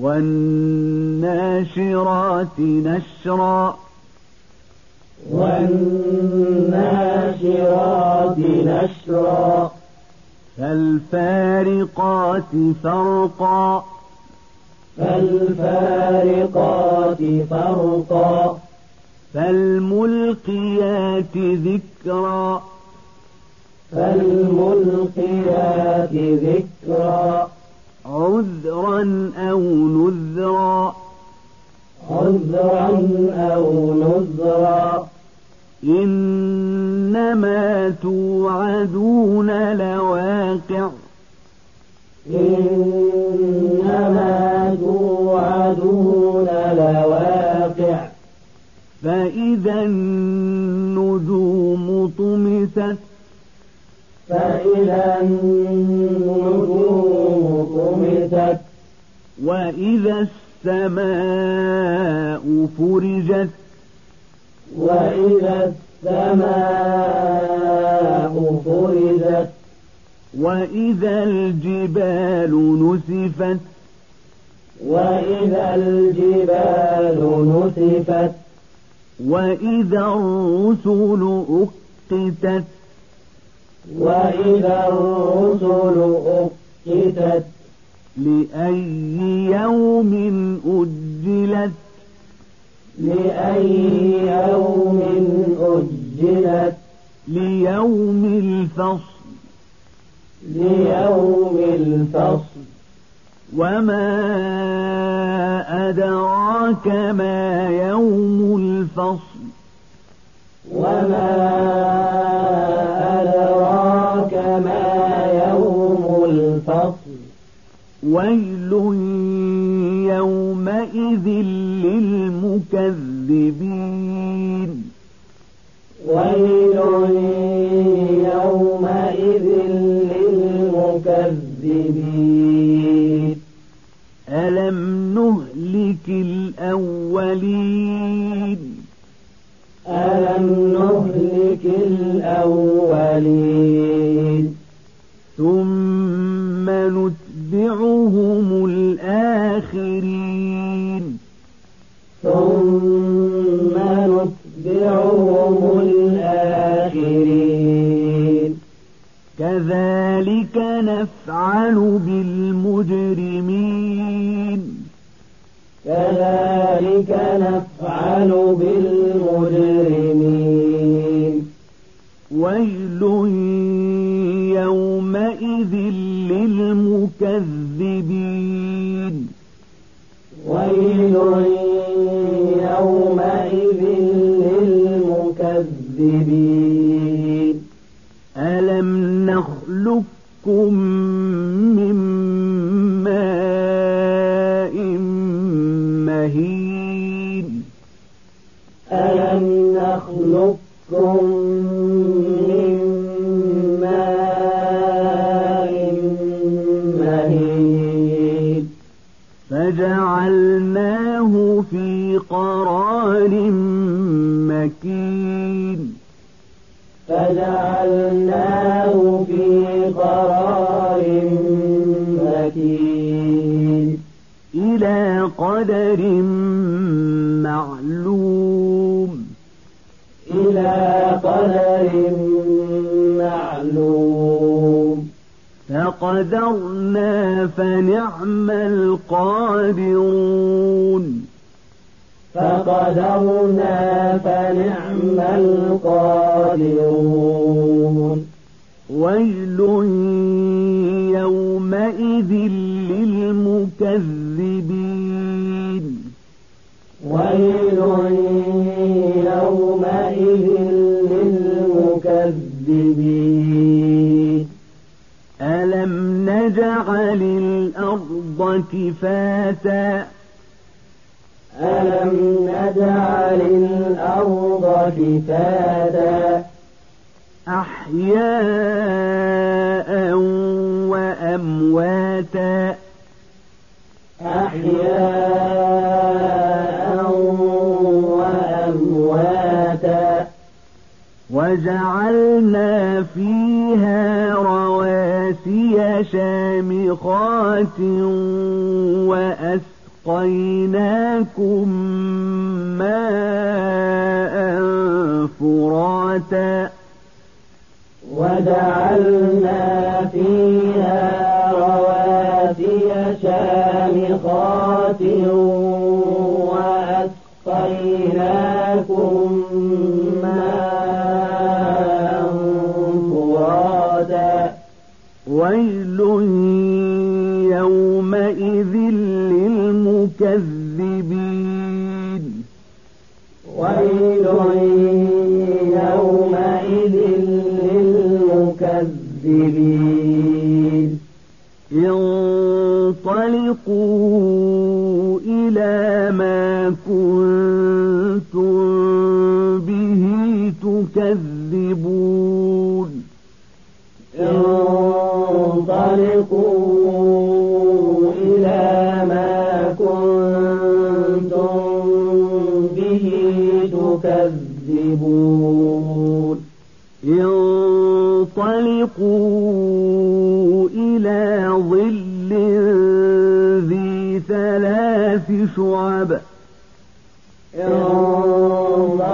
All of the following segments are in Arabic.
والناشرات نشرا. والناشرات نشرا. فالفارقات فرقا. فالفارقات فرقا. فالملقيات ذكرا. فالملقيات ذكرا. عذرا أو نذرا. عذرا أو نذرا. إنما توعدون لواقع. إنما توعدون لواقع. فإذا النجوم طمست. فإذا النجوم طمست وإذا السماء فرجت وإذا السماء فرجت وإذا الجبال نسفت وإذا الجبال نسفت وإذا الرسل أقتت وإذا الرسل أقتت لأي يوم أجلت؟ لأي يوم أجلت؟ ليوم الفصل. ليوم الفصل. وما أدراك ما يوم الفصل؟ وما ويل يومئذ للمكذبين. ويل يومئذ للمكذبين. ألم نهلك الأولين؟ ألم نهلك الأولين ثم نتبعهم الآخرين. ثم نتبعهم الآخرين. كذلك نفعل بالمجرمين. كذلك نفعل بالمجرمين. للمكذبين. ويل يومئذ للمكذبين. ألم نخلقكم فجعلناه في قرار مكين. فجعلناه في قرار مكين. إلى قدر معلوم. إلى قدر معلوم فقدرنا فنعم القادرون. فقدرنا فنعم القادرون. ويل يومئذ للمكذبين. كفاتا ألم نجعل الأرض كفاتا؟ أحياء وأمواتا. أحياء وأمواتا. وجعلنا فيها رواسي شامخات وأسقيناكم ماء فراتا وجعلنا فيها رواسي شامخات وأسقيناكم يومئذ للمكذبين. ويل يومئذ للمكذبين. انطلقوا إلى ما كنتم به تكذبون. انطلقوا إلى ظل ذي ثلاث شعب. انطلقوا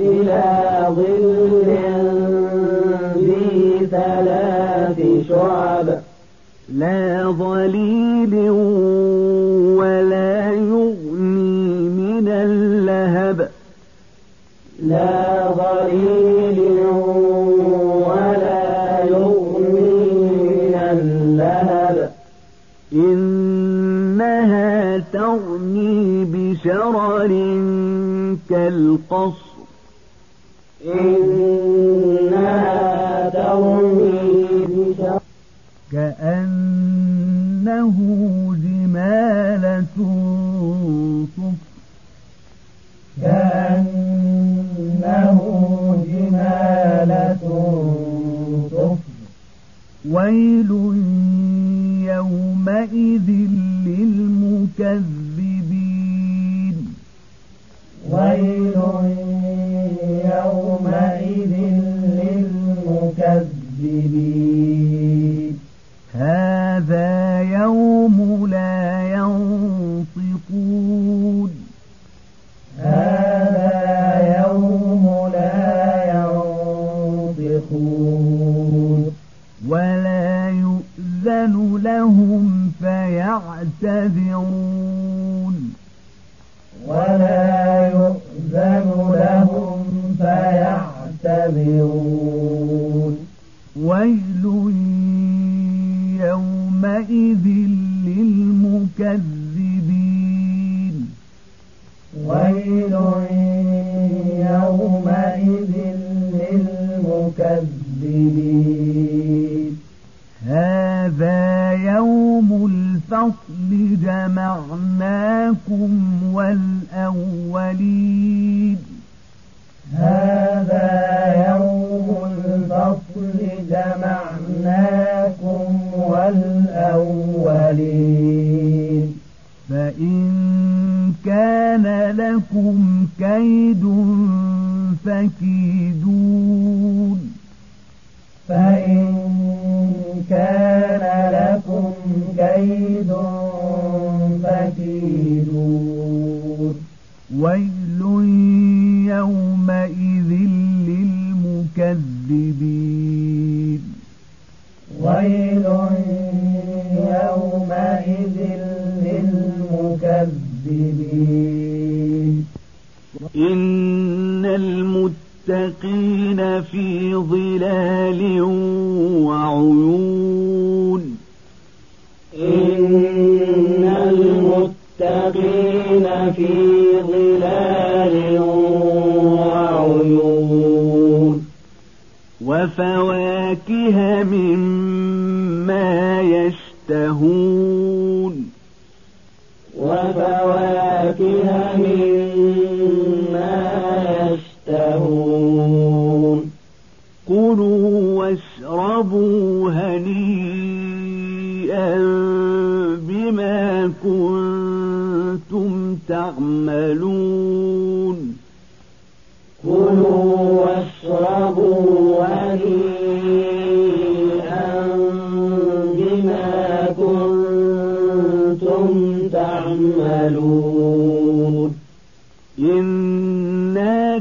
إلى ظل ذي ثلاث شعب. لا ظليل ولا يغني من اللهب. لا كالقصر إنها ترمي بشر كأنه جمالة صفر. كأنه جمالة صفر. ويل هذا يوم لا ينطقون. هذا يوم لا ينطقون. ولا يؤذن لهم فيعتذرون. ولا هذا يوم الفصل جمعناكم والأولين. هذا يوم الفصل جمعناكم والأولين. فإن كان لكم كيد فكيدون. للمكذبين إن المتقين في ظلال وعيون. إن المتقين في ظلال وعيون. وفواكه مما يشتهون. وفواكه مما يشتهون. كلوا واشربوا هنيئا بما كنتم تعملون. كلوا واشربوا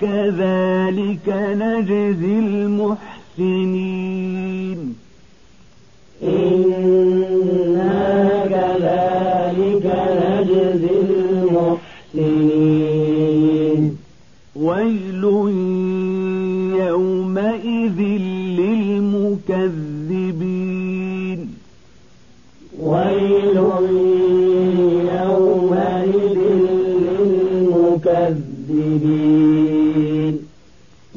كذلك نجزي المحسنين. إنا كذلك نجزي المحسنين. ويل يومئذ للمكذبين. ويل يومئذ للمكذبين.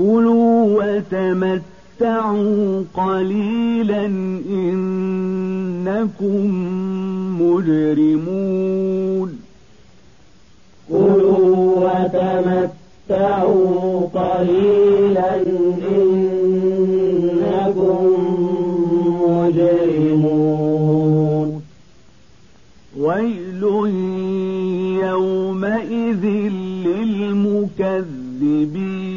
كلوا وتمتعوا قليلا إنكم مجرمون. كلوا وتمتعوا قليلا إنكم مجرمون. ويل يومئذ للمكذبين.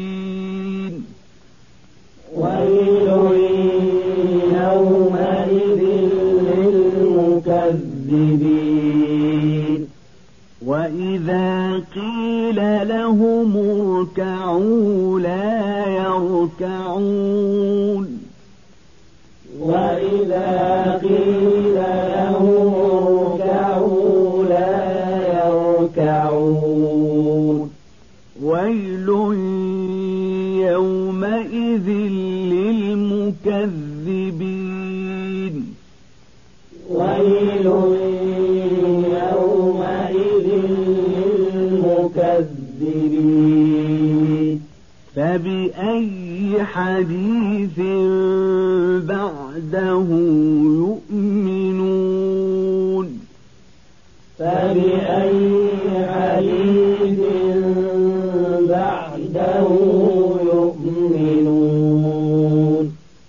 وإذا قيل لهم اركعوا لا يركعون للمكذبين فبأي حديث